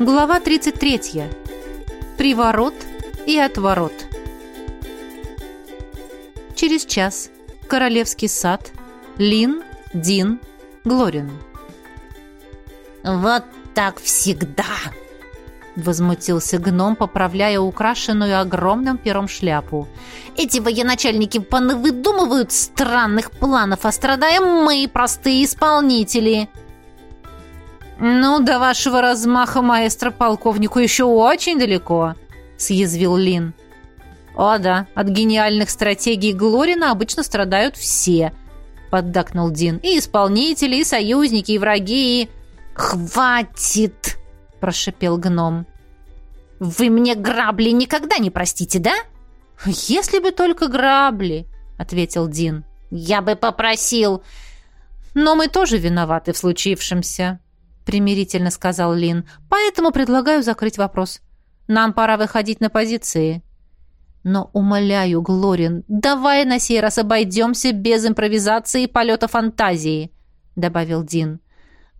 Глава 33. Приворот и отворот. Через час. Королевский сад. Лин, Дин, Глорин. «Вот так всегда!» Возмутился гном, поправляя украшенную огромным пером шляпу. «Эти военачальники понавыдумывают странных планов, а страдаем мы, простые исполнители!» «Ну, до вашего размаха, маэстро полковнику, еще очень далеко», — съязвил Лин. «О да, от гениальных стратегий Глорина обычно страдают все», — поддакнул Дин. «И исполнители, и союзники, и враги, и...» «Хватит!» — прошипел гном. «Вы мне грабли никогда не простите, да?» «Если бы только грабли», — ответил Дин. «Я бы попросил...» «Но мы тоже виноваты в случившемся», примирительно сказал Лин. Поэтому предлагаю закрыть вопрос. Нам пора выходить на позиции. Но умоляю, Глорин, давай на сей раз обойдемся без импровизации и полета фантазии, добавил Дин.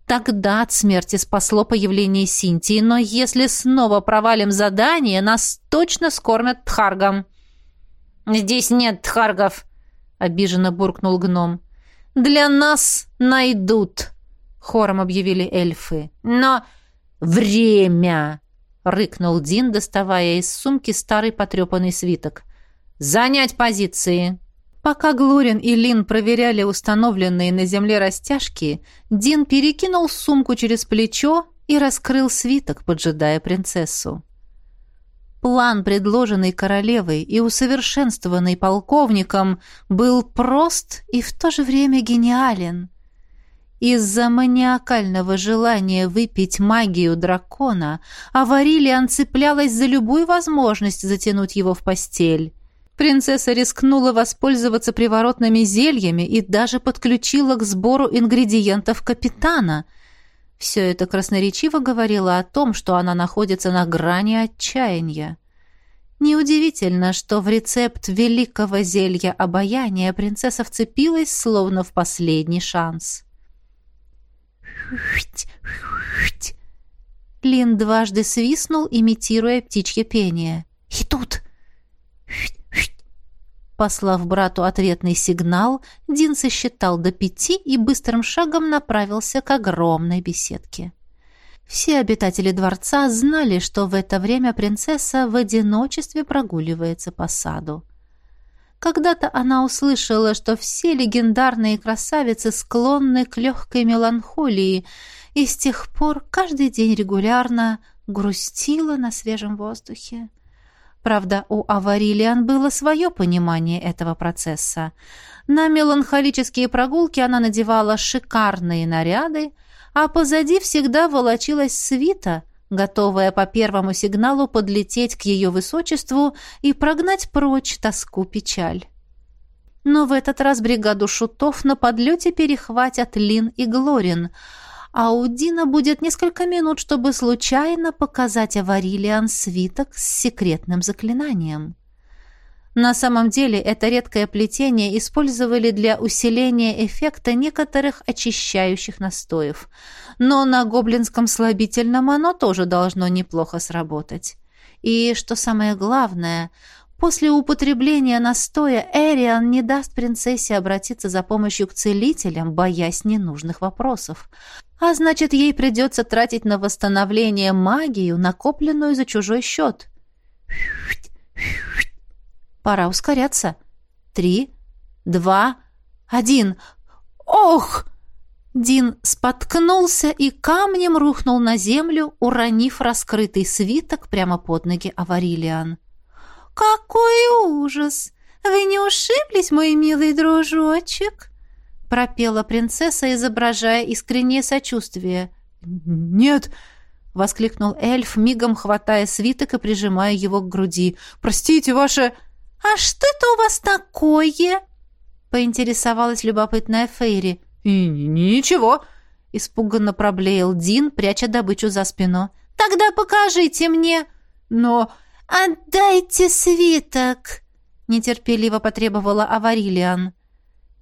Тогда от смерти спасло появление Синтии, но если снова провалим задание, нас точно скормят тхаргом. Здесь нет тхаргов, обиженно буркнул гном. Для нас найдут, хором объявили эльфы. Но время, рыкнул Дин, доставая из сумки старый потрепанный свиток. Занять позиции. Пока Глорин и Лин проверяли установленные на земле растяжки, Дин перекинул сумку через плечо и раскрыл свиток, поджидая принцессу. План, предложенный королевой и усовершенствованный полковником, был прост и в то же время гениален. Из-за маниакального желания выпить магию дракона Аварилиан цеплялась за любую возможность затянуть его в постель. Принцесса рискнула воспользоваться приворотными зельями и даже подключила к сбору ингредиентов капитана. Все это красноречиво говорило о том, что она находится на грани отчаяния. Неудивительно, что в рецепт великого зелья обаяния принцесса вцепилась, словно в последний шанс. Лин дважды свистнул, имитируя птичье пение. «И тут!» Послав брату ответный сигнал, Дин сосчитал до пяти и быстрым шагом направился к огромной беседке. Все обитатели дворца знали, что в это время принцесса в одиночестве прогуливается по саду. Когда-то она услышала, что все легендарные красавицы склонны к легкой меланхолии, и с тех пор каждый день регулярно грустила на свежем воздухе. Правда, у Аварилиан было свое понимание этого процесса. На меланхолические прогулки она надевала шикарные наряды, а позади всегда волочилась свита, готовая по первому сигналу подлететь к ее высочеству и прогнать прочь тоску-печаль. Но в этот раз бригаду шутов на подлете перехватят Лин и Глорин, а у Дина будет несколько минут, чтобы случайно показать Аварилиан свиток с секретным заклинанием. На самом деле это редкое плетение использовали для усиления эффекта некоторых очищающих настоев – но на гоблинском слабительном оно тоже должно неплохо сработать. И, что самое главное, после употребления настоя Эриан не даст принцессе обратиться за помощью к целителям, боясь ненужных вопросов. А значит, ей придется тратить на восстановление магию, накопленную за чужой счет. Пора ускоряться. Три, два, один. Ох! Дин споткнулся и камнем рухнул на землю, уронив раскрытый свиток прямо под ноги Аварилиан. «Какой ужас! Вы не ушиблись, мой милый дружочек?» пропела принцесса, изображая искреннее сочувствие. «Нет!» — воскликнул эльф, мигом хватая свиток и прижимая его к груди. «Простите, ваше...» «А что это у вас такое?» — поинтересовалась любопытная Фейри. «И ничего», — испуганно проблеял Дин, пряча добычу за спину. «Тогда покажите мне». «Но...» «Отдайте свиток», — нетерпеливо потребовала Аварилиан.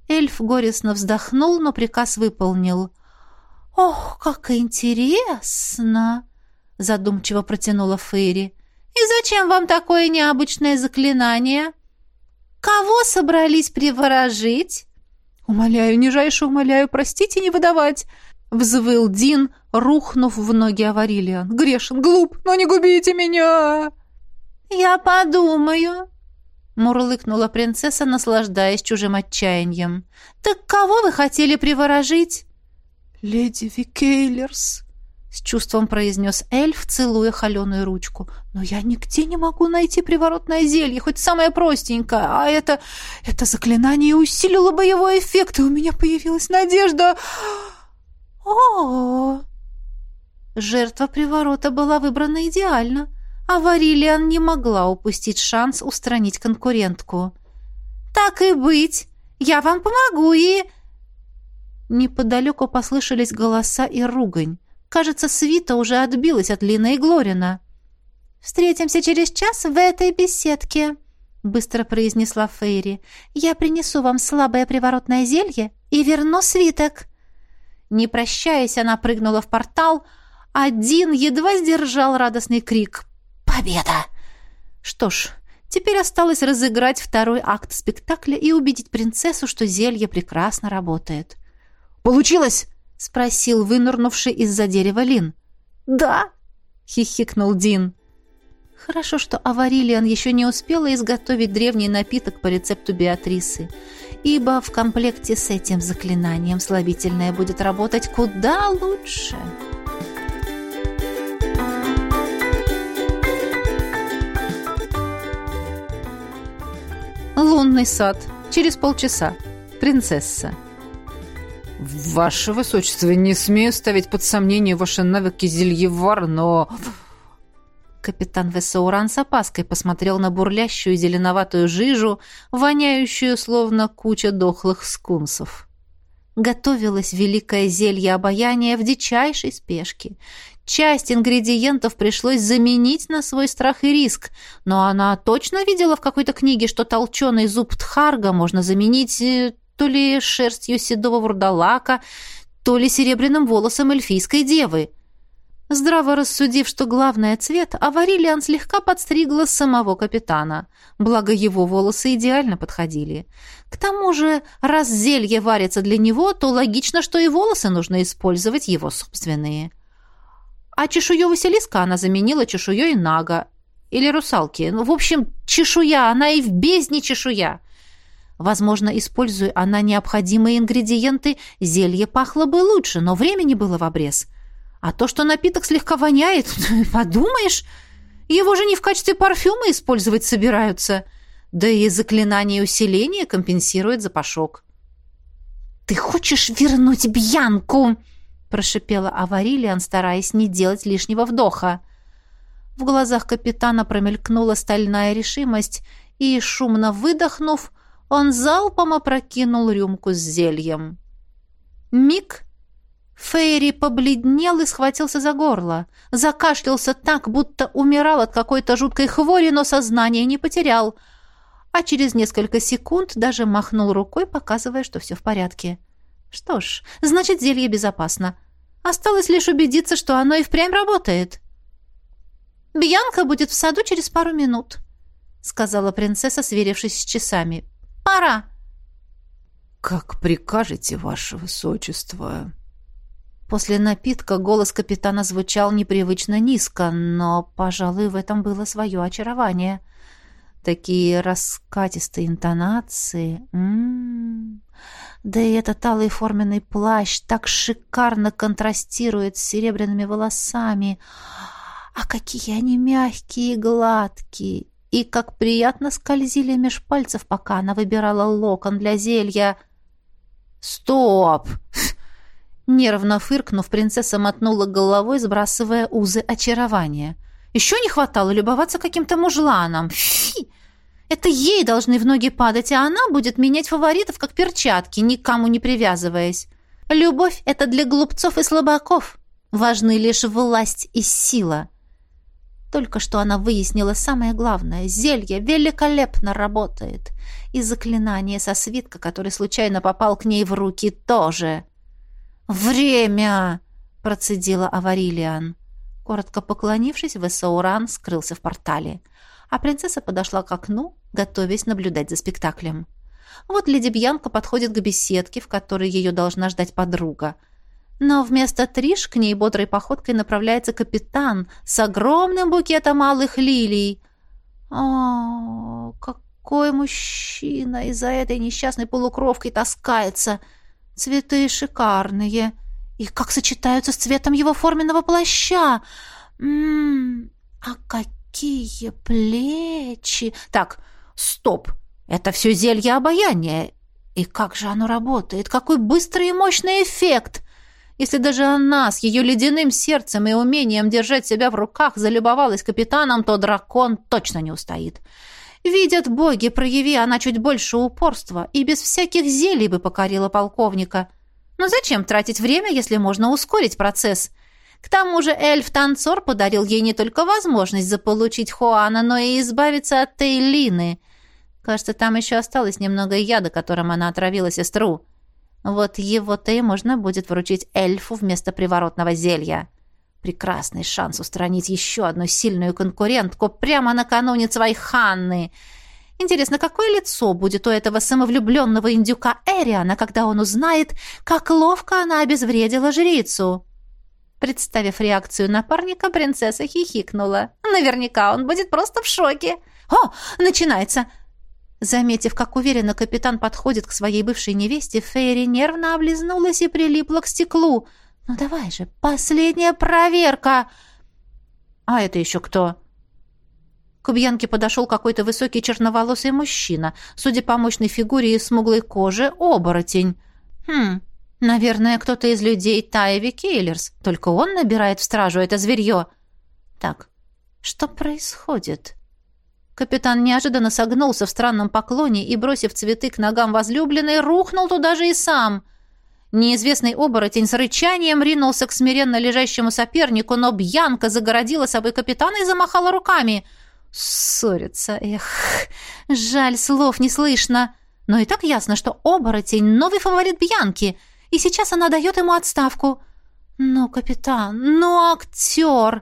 Эльф горестно вздохнул, но приказ выполнил. «Ох, как интересно!» — задумчиво протянула Фейри. «И зачем вам такое необычное заклинание? Кого собрались приворожить?» «Умоляю, нижайше умоляю, простите, не выдавать!» — взвыл Дин, рухнув в ноги Аварилиан. «Грешен, глуп, но не губите меня!» «Я подумаю», — мурлыкнула принцесса, наслаждаясь чужим отчаянием. «Так кого вы хотели приворожить?» «Леди Викейлерс», — с чувством произнес эльф, целуя холеную ручку. «Но я нигде не могу найти приворотное зелье, хоть самое простенькое, а это... это заклинание усилило боевой эффект, и у меня появилась надежда...» о, Жертва приворота была выбрана идеально, а Варилиан не могла упустить шанс устранить конкурентку. «Так и быть, я вам помогу и...» Неподалеку послышались голоса и ругань. Кажется, свита уже отбилась от Лины и Глорина. «Встретимся через час в этой беседке», — быстро произнесла Фейри. «Я принесу вам слабое приворотное зелье и верну свиток». Не прощаясь, она прыгнула в портал. Один едва сдержал радостный крик. «Победа!» Что ж, теперь осталось разыграть второй акт спектакля и убедить принцессу, что зелье прекрасно работает. «Получилось?» — спросил вынырнувший из-за дерева Лин. «Да!» — хихикнул Дин. Хорошо, что Аварилиан еще не успела изготовить древний напиток по рецепту Беатрисы ибо в комплекте с этим заклинанием слабительное будет работать куда лучше. Лунный сад. Через полчаса. Принцесса. «Ваше высочество, не смею ставить под сомнение ваши навыки зельевар, но...» Капитан Весауран с опаской посмотрел на бурлящую зеленоватую жижу, воняющую, словно куча дохлых скунсов. Готовилось великое зелье обаяния в дичайшей спешке. Часть ингредиентов пришлось заменить на свой страх и риск, но она точно видела в какой-то книге, что толченый зуб тхарга можно заменить э, то ли шерстью седого вурдалака, то ли серебряным волосом эльфийской девы. Здраво рассудив, что главное цвет, Аварилиан слегка подстригла самого капитана. Благо его волосы идеально подходили. К тому же, раз зелье варится для него, то логично, что и волосы нужно использовать его собственные. А чешую Василиска она заменила чешуей Нага. Или русалки. Ну, в общем, чешуя, она и в бездне чешуя. Возможно, используя она необходимые ингредиенты, зелье пахло бы лучше, но времени было в обрез – а то, что напиток слегка воняет, подумаешь, его же не в качестве парфюма использовать собираются. Да и заклинание усиления компенсирует запашок. «Ты хочешь вернуть Бьянку?» – прошипела Аварилиан, стараясь не делать лишнего вдоха. В глазах капитана промелькнула стальная решимость, и, шумно выдохнув, он залпом опрокинул рюмку с зельем. Миг, Фейри побледнел и схватился за горло. Закашлялся так, будто умирал от какой-то жуткой хвори, но сознание не потерял. А через несколько секунд даже махнул рукой, показывая, что все в порядке. Что ж, значит, зелье безопасно. Осталось лишь убедиться, что оно и впрямь работает. «Бьянка будет в саду через пару минут», — сказала принцесса, сверившись с часами. «Пора». «Как прикажете, ваше высочество», После напитка голос капитана звучал непривычно низко, но, пожалуй, в этом было свое очарование. Такие раскатистые интонации. М -м -м. Да и этот алый форменный плащ так шикарно контрастирует с серебряными волосами. А какие они мягкие и гладкие! И как приятно скользили меж пальцев, пока она выбирала локон для зелья. «Стоп!» Нервно фыркнув, принцесса мотнула головой, сбрасывая узы очарования. «Еще не хватало любоваться каким-то мужланом. Фи! Это ей должны в ноги падать, а она будет менять фаворитов, как перчатки, никому не привязываясь. Любовь — это для глупцов и слабаков. Важны лишь власть и сила». Только что она выяснила самое главное. Зелье великолепно работает. И заклинание со свитка, который случайно попал к ней в руки, тоже. «Время!» — процедила Аварилиан. Коротко поклонившись, Весауран скрылся в портале, а принцесса подошла к окну, готовясь наблюдать за спектаклем. Вот леди Бьянка подходит к беседке, в которой ее должна ждать подруга. Но вместо Триш к ней бодрой походкой направляется капитан с огромным букетом малых лилий. О, какой мужчина из-за этой несчастной полукровкой таскается! Цветы шикарные. И как сочетаются с цветом его форменного плаща! Ммм, а какие плечи! Так, стоп! Это все зелье обаяния. И как же оно работает? Какой быстрый и мощный эффект! Если даже она с ее ледяным сердцем и умением держать себя в руках залюбовалась капитаном, то дракон точно не устоит. Видят боги, прояви она чуть больше упорства, и без всяких зелий бы покорила полковника. Но зачем тратить время, если можно ускорить процесс? К тому же эльф-танцор подарил ей не только возможность заполучить Хуана, но и избавиться от Тейлины. Кажется, там еще осталось немного яда, которым она отравила сестру. Вот его-то и можно будет вручить эльфу вместо приворотного зелья. Прекрасный шанс устранить еще одну сильную конкурентку прямо накануне своей Ханны. Интересно, какое лицо будет у этого самовлюбленного индюка Эриана, когда он узнает, как ловко она обезвредила жрицу? Представив реакцию напарника, принцесса хихикнула. Наверняка он будет просто в шоке. «О, начинается!» Заметив, как уверенно капитан подходит к своей бывшей невесте, Фейри нервно облизнулась и прилипла к стеклу. «Ну давай же, последняя проверка!» «А это еще кто?» К Бьянке подошел какой-то высокий черноволосый мужчина, судя по мощной фигуре и смуглой коже, оборотень. «Хм, наверное, кто-то из людей Тайви Кейлерс. Только он набирает в стражу это зверье. Так, что происходит?» Капитан неожиданно согнулся в странном поклоне и, бросив цветы к ногам возлюбленной, рухнул туда же и сам. Неизвестный оборотень с рычанием ринулся к смиренно лежащему сопернику, но Бьянка загородила собой капитана и замахала руками. Ссорятся, эх, жаль, слов не слышно. Но и так ясно, что оборотень — новый фаворит Бьянки, и сейчас она дает ему отставку. Ну, капитан, ну, актер!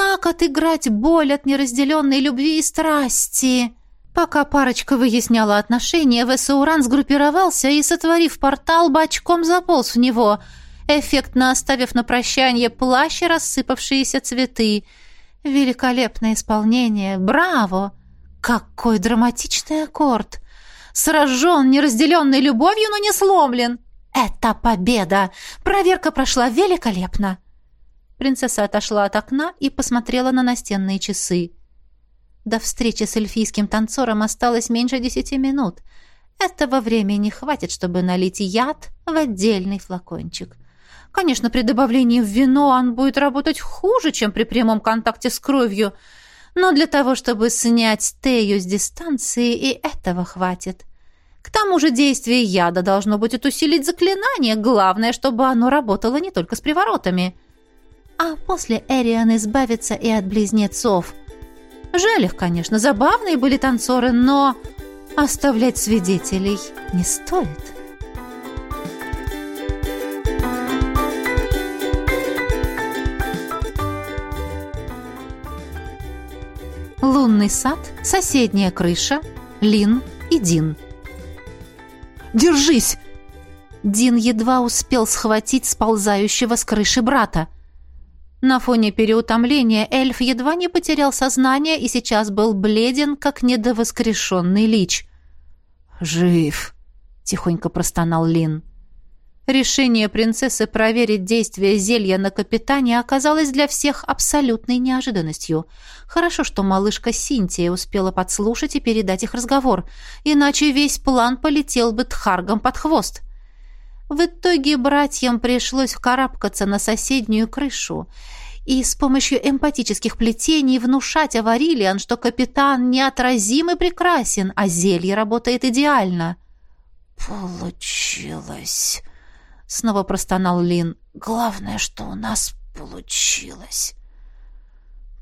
Так отыграть боль от неразделенной любви и страсти. Пока парочка выясняла отношения, Весауран сгруппировался и, сотворив портал, бочком заполз в него, эффектно оставив на прощание плащ и рассыпавшиеся цветы. Великолепное исполнение! Браво! Какой драматичный аккорд! Сражен неразделенной любовью, но не сломлен! Это победа! Проверка прошла великолепно! Принцесса отошла от окна и посмотрела на настенные часы. До встречи с эльфийским танцором осталось меньше десяти минут. Этого времени хватит, чтобы налить яд в отдельный флакончик. Конечно, при добавлении в вино он будет работать хуже, чем при прямом контакте с кровью, но для того, чтобы снять Тею с дистанции, и этого хватит. К тому же действие яда должно будет усилить заклинание, главное, чтобы оно работало не только с приворотами — а после Эриан избавится и от близнецов. Жаль их, конечно, забавные были танцоры, но оставлять свидетелей не стоит. Лунный сад, соседняя крыша, Лин и Дин. «Держись!» Дин едва успел схватить сползающего с крыши брата – на фоне переутомления эльф едва не потерял сознание и сейчас был бледен, как недовоскрешенный лич. «Жив!» — тихонько простонал Лин. Решение принцессы проверить действие зелья на капитане оказалось для всех абсолютной неожиданностью. Хорошо, что малышка Синтия успела подслушать и передать их разговор, иначе весь план полетел бы тхаргом под хвост. В итоге братьям пришлось вкарабкаться на соседнюю крышу и с помощью эмпатических плетений внушать Аварилиан, что капитан неотразим и прекрасен, а зелье работает идеально. «Получилось!» — снова простонал Лин. «Главное, что у нас получилось!»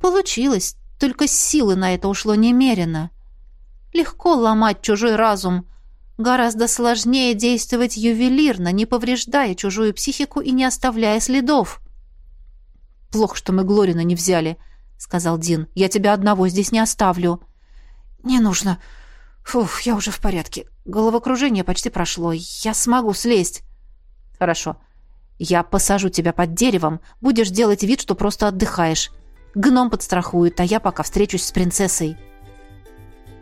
«Получилось, только силы на это ушло немерено. Легко ломать чужой разум — Гораздо сложнее действовать ювелирно, не повреждая чужую психику и не оставляя следов. Плохо, что мы Глорина не взяли, сказал Дин. Я тебя одного здесь не оставлю. Не нужно. Фух, я уже в порядке. Головокружение почти прошло. Я смогу слезть. Хорошо. Я посажу тебя под деревом, будешь делать вид, что просто отдыхаешь. Гном подстрахует, а я пока встречусь с принцессой.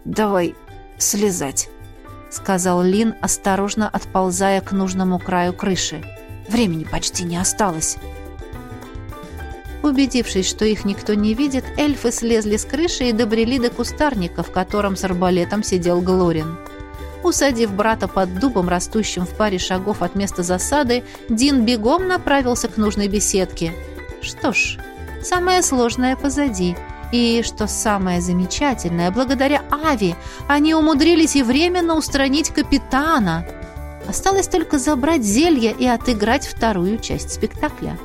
Давай слезать, сказал Лин, осторожно отползая к нужному краю крыши. Времени почти не осталось. Убедившись, что их никто не видит, эльфы слезли с крыши и добрели до кустарника, в котором с арбалетом сидел Глорин. Усадив брата под дубом, растущим в паре шагов от места засады, Дин бегом направился к нужной беседке. Что ж, самое сложное позади. И, что самое замечательное, благодаря Ави они умудрились и временно устранить капитана. Осталось только забрать зелье и отыграть вторую часть спектакля.